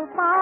Gopal